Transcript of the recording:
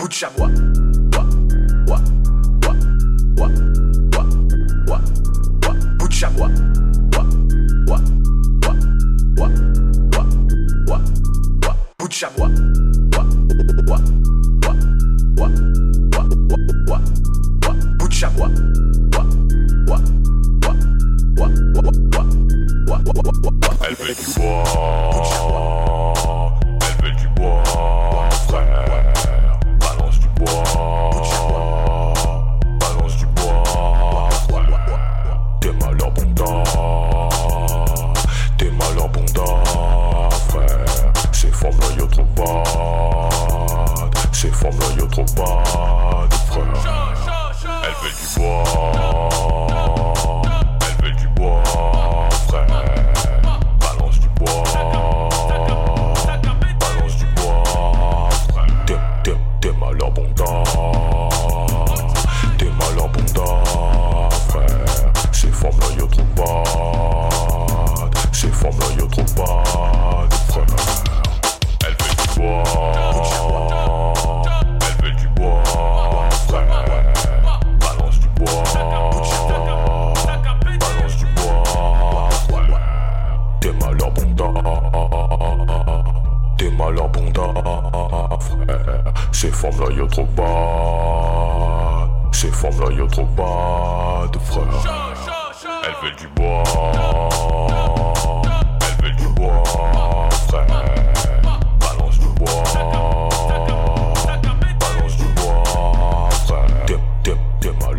bout de chamois. Bout de chamois. Bout de de. Elle fait du bois. Ces femmes-là, trop pas de frères. Elles veulent du bois. Elles veulent du bois, frère. Balance du bois. Balance du bois, frère. T'es, t'es, t'es malabondant. T'es frère. Ces femmes-là, y'a Ces femmes là, y'a trop bad. Ces femmes là, y'a trop bad, frère. Elle veut du bois. Elle veut du bois, frère. Balance du bois. Balance du bois, frère. T'es, t'es, t'es mal